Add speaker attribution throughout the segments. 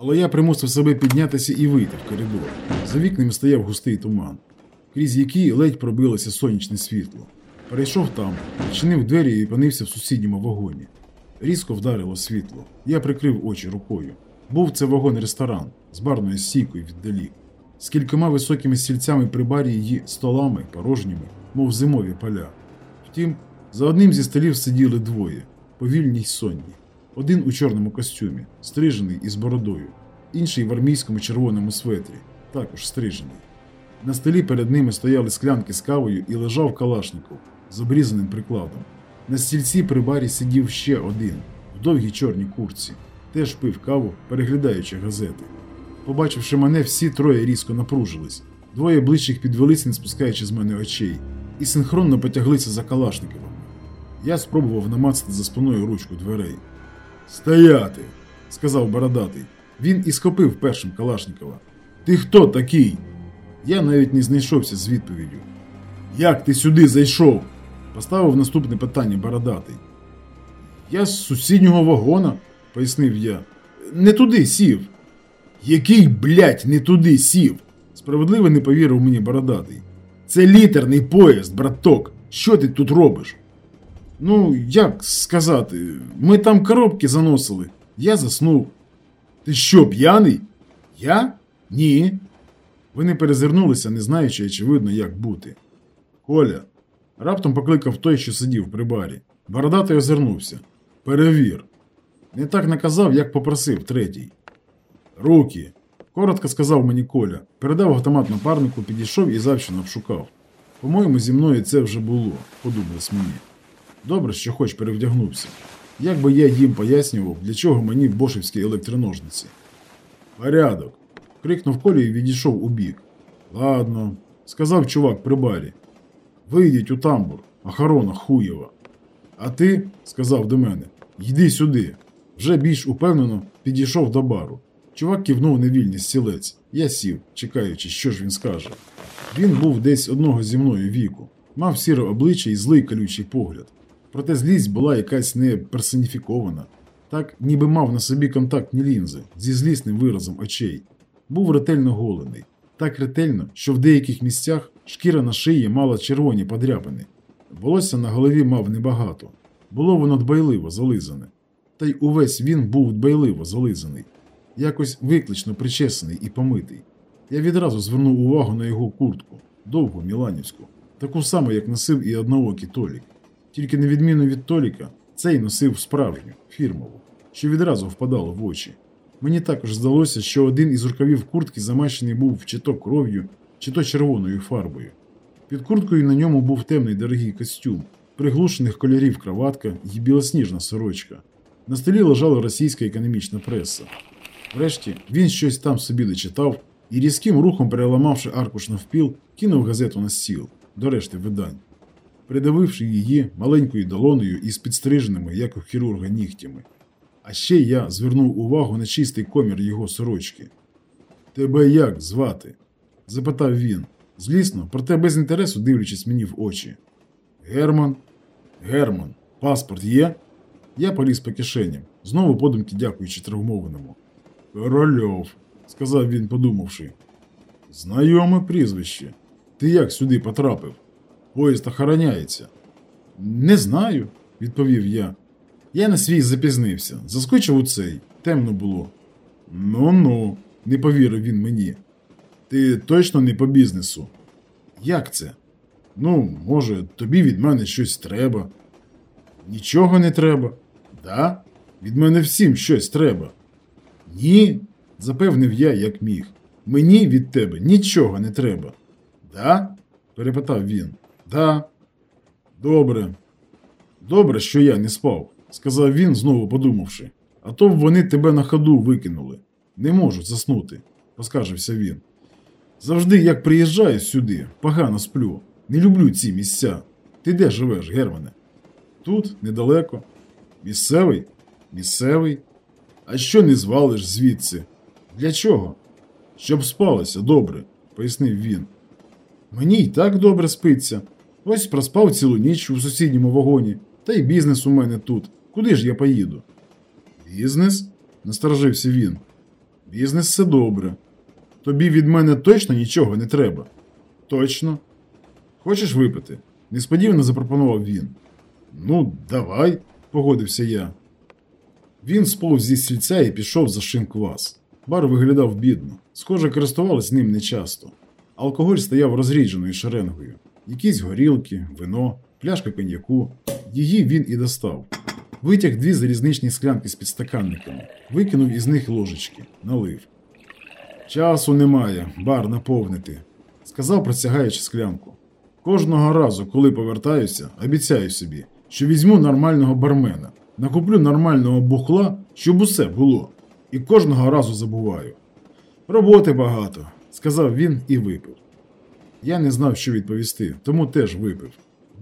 Speaker 1: Але я примусив себе піднятися і вийти в коридор. За вікнами стояв густий туман, крізь який ледь пробилося сонячне світло. Перейшов там, відчинив двері і опинився в сусідньому вагоні. Різко вдарило світло. Я прикрив очі рукою. Був це вагон-ресторан з барною стійкою віддалік, з кількома високими стільцями при барі і столами, порожніми, мов зимові поля. Втім, за одним зі столів сиділи двоє, повільні й сонні. Один у чорному костюмі, стрижений із бородою, інший в армійському червоному светрі, також стрижений. На столі перед ними стояли склянки з кавою і лежав Калашников з обрізаним прикладом. На стільці при барі сидів ще один, в довгій чорній курці, теж пив каву, переглядаючи газети. Побачивши мене, всі троє різко напружились. Двоє ближчих підвелися, не спускаючи з мене очей, і синхронно потяглися за Калашниковими. Я спробував намацати за спиною ручку дверей. Стояти, сказав бородатий. Він і схопив першим Калашникова. Ти хто такий? Я навіть не знайшовся з відповіддю. Як ти сюди зайшов? Поставив наступне питання бородатий. Я з сусіднього вагона, пояснив я. Не туди сів. Який, блядь, не туди сів? Справедливо не повірив мені бородатий. Це літерний поїзд, браток. Що ти тут робиш? Ну, як сказати, ми там коробки заносили. Я заснув. Ти що, п'яний? Я? Ні. Вони перезирнулися, не знаючи, очевидно, як бути. Коля. Раптом покликав той, що сидів при барі. Бородатий озирнувся. Перевір. Не так наказав, як попросив третій. Руки. Коротко сказав мені Коля. Передав автомат напарнику, підійшов і завчено обшукав. По-моєму, зі мною це вже було, подумалось мені. Добре, що хоч перевдягнувся. Як би я їм пояснював, для чого мені бошевські електроножниці. Порядок. крикнув Коля і відійшов у бік. Ладно, сказав чувак при барі. Вийдіть у тамбур, охорона хуєва. А ти, сказав до мене, йди сюди. Вже більш упевнено підійшов до бару. Чувак кивнув невільний стілець. Я сів, чекаючи, що ж він скаже. Він був десь одного зі мною віку, мав сіре обличчя і злий колючий погляд. Проте злість була якась не персоніфікована, так ніби мав на собі контактні лінзи зі злісним виразом очей. Був ретельно голений, так ретельно, що в деяких місцях шкіра на шиї мала червоні подряпини. Волосся на голові мав небагато. Було воно дбайливо зализане. Та й увесь він був дбайливо зализаний, якось виклично причесаний і помитий. Я відразу звернув увагу на його куртку, довгу міланівську, таку саму, як носив і одноокий Толік. Тільки на відміну від Толіка, цей носив справжню, фірмову, що відразу впадало в очі. Мені також здалося, що один із рукавів куртки замащений був чи то кров'ю, чи то червоною фарбою. Під курткою на ньому був темний дорогий костюм, приглушених кольорів краватка і білосніжна сорочка. На столі лежала російська економічна преса. Врешті він щось там собі дочитав і різким рухом, переламавши аркуш навпіл, кинув газету на стіл до решти видань, придавивши її маленькою долоною із підстриженими, як у хірурга, нігтями. А ще я звернув увагу на чистий комір його сорочки. Тебе як звати? запитав він, злісно, проте без інтересу дивлячись мені в очі. Герман? Герман, паспорт є? Я поліз по кишеням, знову подумки дякуючи травмованому. Корольов, сказав він, подумавши. Знайоме прізвище. Ти як сюди потрапив? Поїзд охороняється. Не знаю, відповів я. Я на свій запізнився. Заскочив у цей. Темно було. Ну ну, не повірив він мені. Ти точно не по бізнесу? Як це? Ну, може, тобі від мене щось треба. Нічого не треба. Да? Від мене всім щось треба. Ні, запевнив я, як міг. Мені від тебе нічого не треба. Да? перепитав він. Да. Добре. Добре, що я не спав, сказав він, знову подумавши. А то б вони тебе на ходу викинули. Не можуть заснути, поскаржився він. Завжди, як приїжджаю сюди, погано сплю. Не люблю ці місця. Ти де живеш, Германе? Тут, недалеко. Місцевий? Місцевий. А що не звалиш звідси? Для чого? Щоб спалося добре, пояснив він. Мені й так добре спиться. Ось проспав цілу ніч у сусідньому вагоні, та й бізнес у мене тут. Куди ж я поїду? Бізнес? насторожився він. Бізнес все добре. Тобі від мене точно нічого не треба. Точно. Хочеш випити? Несподівано запропонував він. Ну, давай, погодився я. Він сповз зі стільця і пішов за шинквас. Бар виглядав бідно, схоже, користувались ним нечасто. Алкоголь стояв розрідженою шеренгою. Якісь горілки, вино, пляшка коньяку. Її він і достав. Витяг дві залізничні склянки з підстаканниками, викинув із них ложечки, налив. Часу немає, бар наповнити, сказав, протягаючи склянку. Кожного разу, коли повертаюся, обіцяю собі, що візьму нормального бармена, накуплю нормального бухла, щоб усе було, і кожного разу забуваю. Роботи багато, сказав він і випив. Я не знав, що відповісти, тому теж випив.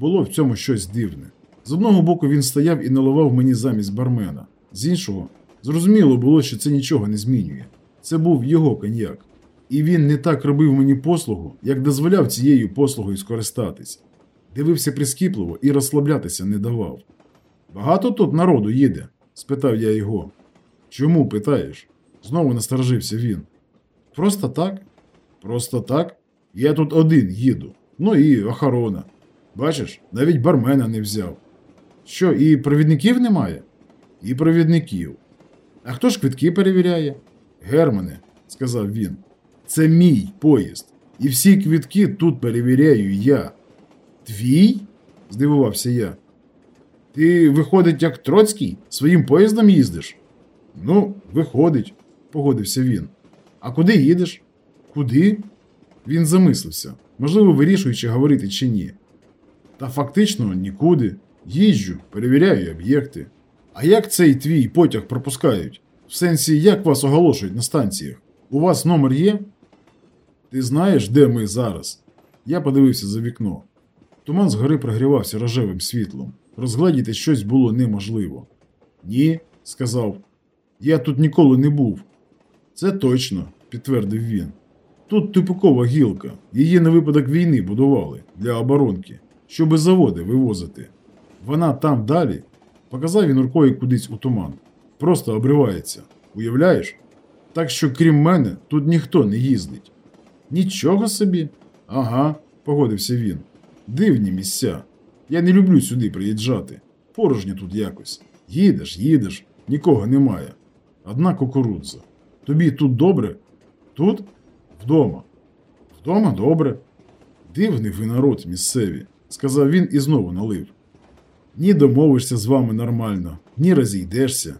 Speaker 1: Було в цьому щось дивне. З одного боку він стояв і наливав мені замість бармена, з іншого, зрозуміло було, що це нічого не змінює. Це був його коньяк. І він не так робив мені послугу, як дозволяв цією послугою скористатись. Дивився прискіпливо і розслаблятися не давав. Багато тут народу їде? спитав я його. Чому питаєш? Знову насторожився він. Просто так? Просто так? Я тут один їду. Ну і охорона. Бачиш, навіть бармена не взяв. Що, і провідників немає? І провідників. А хто ж квитки перевіряє? Германе, сказав він. Це мій поїзд. І всі квитки тут перевіряю я. Твій? здивувався я. Ти, виходить, як Троцький, своїм поїздом їздиш? Ну, виходить, погодився він. А куди їдеш? Куди? Він замислився, можливо, вирішуючи, говорити чи ні. Та фактично нікуди. Їжджу, перевіряю об'єкти. А як цей твій потяг пропускають? В сенсі, як вас оголошують на станціях? У вас номер є? Ти знаєш, де ми зараз? Я подивився за вікно. Туман згори прогрівався рожевим світлом. Розгледіти щось було неможливо. Ні, сказав. Я тут ніколи не був. Це точно, підтвердив він. Тут типукова гілка. Її на випадок війни будували для оборонки, щоби заводи вивозити. Вона там далі, показав він рукою кудись у туман. Просто обривається. Уявляєш? Так що, крім мене, тут ніхто не їздить. Нічого собі. Ага, погодився він. Дивні місця. Я не люблю сюди приїжджати. Порожньо тут якось. Їдеш, їдеш, нікого немає. Одна кукурудза. Тобі тут добре? Тут? Вдома. Вдома добре. Дивний ви народ місцеві, сказав він і знову налив. Ні домовишся з вами нормально, ні розійдешся.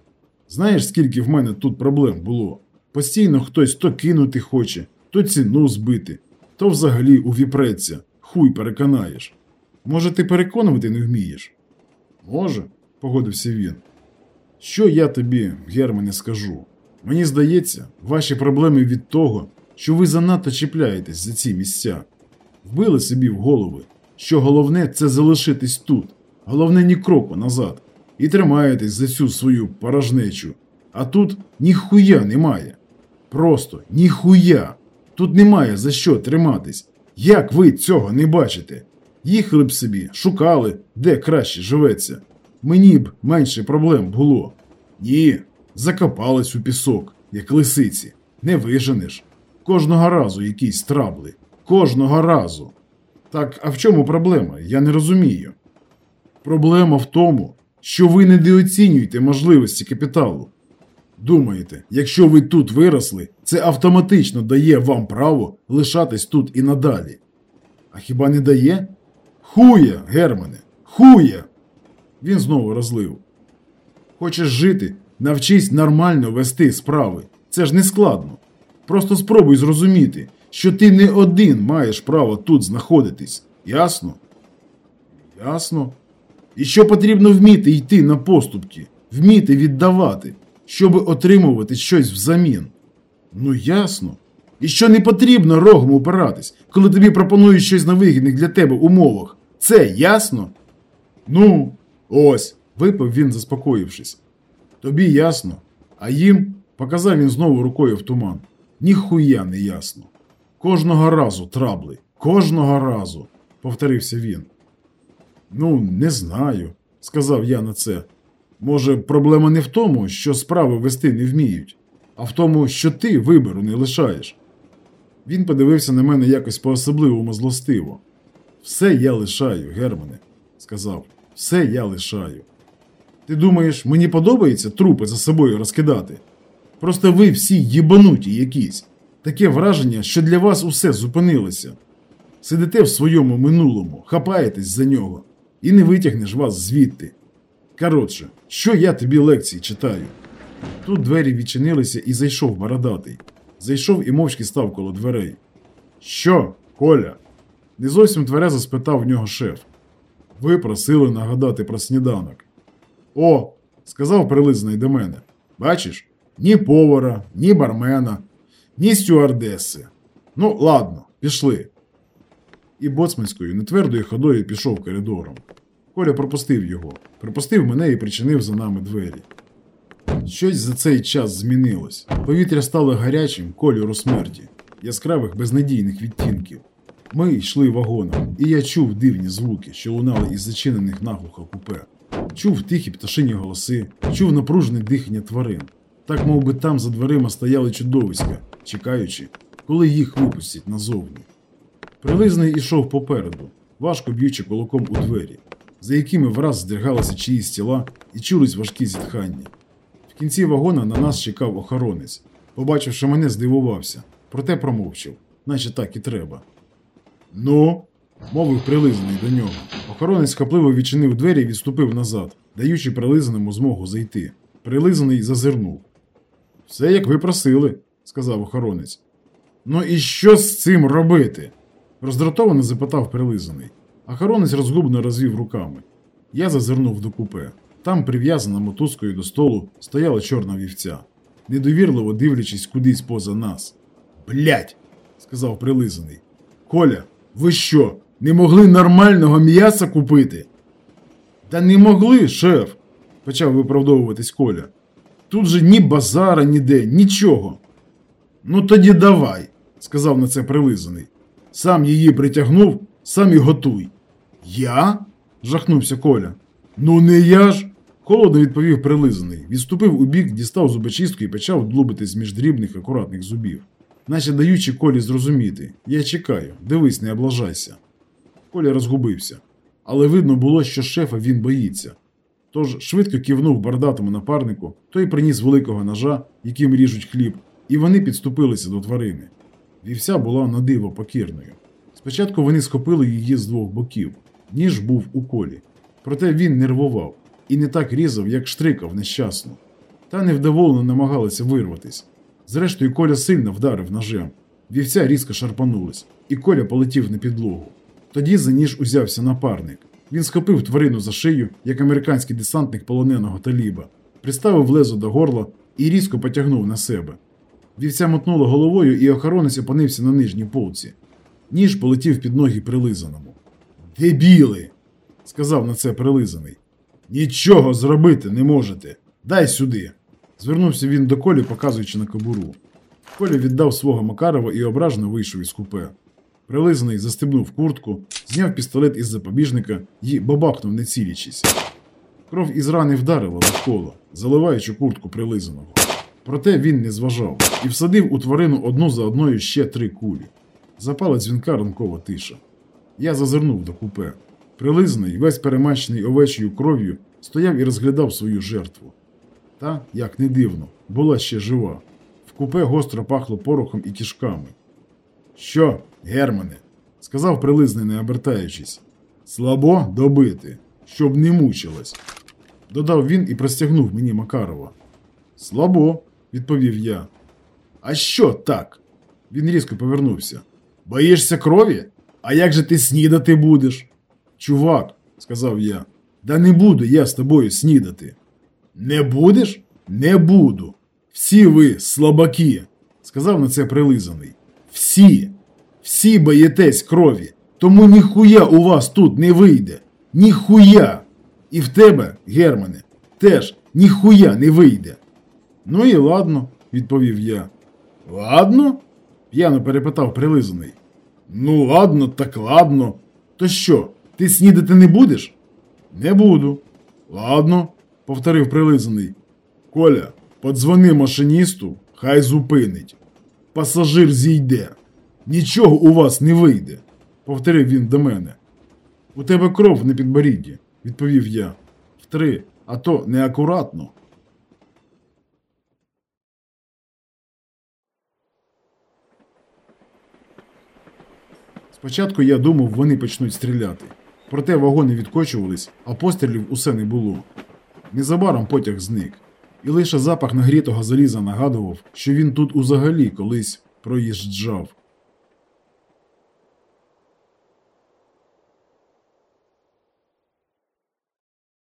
Speaker 1: Знаєш, скільки в мене тут проблем було? Постійно хтось то кинути хоче, то ціну збити, то взагалі увіпреться, хуй переконаєш. Може, ти переконувати не вмієш? Може, погодився він. Що я тобі, Германе, скажу? Мені здається, ваші проблеми від того, що ви занадто чіпляєтесь за ці місця. Вбили собі в голови, що головне це залишитись тут, головне ні кроку назад, і тримаєтесь за цю свою порожнечу. А тут ніхуя немає. Просто ніхуя. Тут немає за що триматись. Як ви цього не бачите? Їхали б собі, шукали, де краще живеться. Мені б менше проблем було. Ні, закопались у пісок, як лисиці. Не виженеш. Кожного разу якісь трабли. Кожного разу. Так, а в чому проблема? Я не розумію. Проблема в тому, що ви недооцінюєте можливості капіталу. Думаєте, якщо ви тут виросли, це автоматично дає вам право лишатись тут і надалі. А хіба не дає? Хуя, Германе, хуя! Він знову розлив. Хочеш жити, навчись нормально вести справи. Це ж не складно. Просто спробуй зрозуміти, що ти не один маєш право тут знаходитись. Ясно? Ясно. І що потрібно вміти йти на поступки, вміти віддавати, щоб отримувати щось взамін. Ну ясно. І що не потрібно рогом упиратись, коли тобі пропонують щось на вигідних для тебе умовах. Це ясно? Ну, ось, випив він, заспокоївшись. Тобі ясно, а їм показав він знову рукою в туман. Ніхуя не ясно. Кожного разу трабли, кожного разу, повторився він. Ну, не знаю, сказав я на це. Може, проблема не в тому, що справи вести не вміють. а в тому, що ти вибору не лишаєш. Він подивився на мене якось по-особливому злостиво. Все я лишаю, Германе, сказав. Все я лишаю. Ти думаєш, мені подобається трупи за собою розкидати? Просто ви всі єбануті якісь. Таке враження, що для вас усе зупинилося. Сидите в своєму минулому, хапаєтесь за нього, і не витягнеш вас звідти. Коротше, що я тобі лекції читаю? Тут двері відчинилися і зайшов бородатий. Зайшов і мовчки став коло дверей. Що, Коля? Не зовсім тверезо спитав в нього шеф. Ви просили нагадати про сніданок. О, сказав прилизаний до мене. Бачиш, ні повара, ні бармена, ні стюардеси. Ну, ладно, пішли. І боцманською нетвердою ходою пішов коридором. Коля пропустив його, пропустив мене і причинив за нами двері. Щось за цей час змінилось. Повітря стало гарячим кольору смерті, яскравих безнадійних відтінків. Ми йшли вагоном, і я чув дивні звуки, що лунали із зачинених наглухо купе. Чув тихі пташині голоси, чув напружене дихання тварин. Так мов би там за дверима стояли чудовиська, чекаючи, коли їх випустять назовні. Прилизний ішов попереду, важко б'ючи кулаком у двері, за якими враз здригалися чиїсь тіла і чулись важкі зітхання. В кінці вагона на нас чекав охоронець. Побачивши мене, здивувався, проте промовчав, наче так і треба. Ну, мовив прилизаний до нього. Охоронець хапливо відчинив двері і відступив назад, даючи прилизаному змогу зайти. Прилизаний зазирнув. Все, як ви просили, сказав охоронець. Ну і що з цим робити? роздратовано запитав прилизаний. Охоронець розгубно розвів руками. Я зазирнув до купе. Там, прив'язана мотузкою до столу, стояла чорна вівця, недовірливо дивлячись кудись поза нас. Блять, сказав прилизаний. Коля, ви що, не могли нормального м'яса купити? Та не могли, шеф, почав виправдовуватись Коля. Тут же ні базара, ніде, нічого. Ну тоді давай, сказав на це прилизаний. Сам її притягнув, сам і готуй. Я? жахнувся Коля. Ну не я ж. Холодно відповів прилизаний, відступив у бік, дістав зубочистку і почав длубитись між дрібних акуратних зубів, наче даючи Колі зрозуміти Я чекаю, дивись, не облажайся. Коля розгубився, але видно було, що шефа він боїться. Тож швидко кивнув бардатому напарнику, той приніс великого ножа, яким ріжуть хліб, і вони підступилися до тварини. Вівся була на диво покірною. Спочатку вони схопили її з двох боків, ніж був у колі. Проте він нервував і не так різав, як штрикав нещасно. Та невдоволено намагалася вирватись. Зрештою, Коля сильно вдарив ножем. Вівця різко шарпанулась, і Коля полетів на підлогу. Тоді за ніж узявся напарник. Він схопив тварину за шию, як американський десантник полоненого таліба, приставив лезо до горла і різко потягнув на себе. Вівця мотнула головою, і охоронець опинився на нижній полці. Ніж полетів під ноги прилизаному. Дебіли! сказав на це прилизаний. Нічого зробити не можете. Дай сюди. Звернувся він до Колі, показуючи на кобуру. Коля віддав свого Макарова і ображено вийшов із купе. Прилизаний застебнув куртку, зняв пістолет із запобіжника і бабахнув, не цілячись. Кров із рани вдарила навколо, заливаючи куртку прилизаного. Проте він не зважав і всадив у тварину одну за одною ще три кулі. Запала дзвінка ранкова тиша. Я зазирнув до купе. Прилизаний, весь перемащений овечою кров'ю, стояв і розглядав свою жертву. Та, як не дивно, була ще жива. В купе гостро пахло порохом і кішками. Що, Германе? сказав прилизний, не обертаючись. Слабо добити, щоб не мучилась. Додав він і простягнув мені Макарова. Слабо, відповів я. А що так? Він різко повернувся. Боїшся крові? А як же ти снідати будеш? Чувак, сказав я, да не буду я з тобою снідати. Не будеш? Не буду. Всі ви слабаки, сказав на це прилизаний. Всі, всі боїтесь крові, тому ніхуя у вас тут не вийде. Ніхуя. І в тебе, Германе, теж ніхуя не вийде. Ну і ладно, відповів я. Ладно? п'яно перепитав прилизаний. Ну, ладно, так ладно. То що, ти снідати не будеш? Не буду. Ладно, повторив прилизаний. Коля, подзвони машиністу, Хай зупинить. Пасажир зійде. Нічого у вас не вийде, повторив він до мене. У тебе кров на підборідді, відповів я. Втри, а то неакуратно. Спочатку я думав, вони почнуть стріляти. Проте вагони відкочувались, а пострілів усе не було. Незабаром потяг зник, і лише запах нагрітого заліза нагадував, що він тут узагалі колись проїжджав.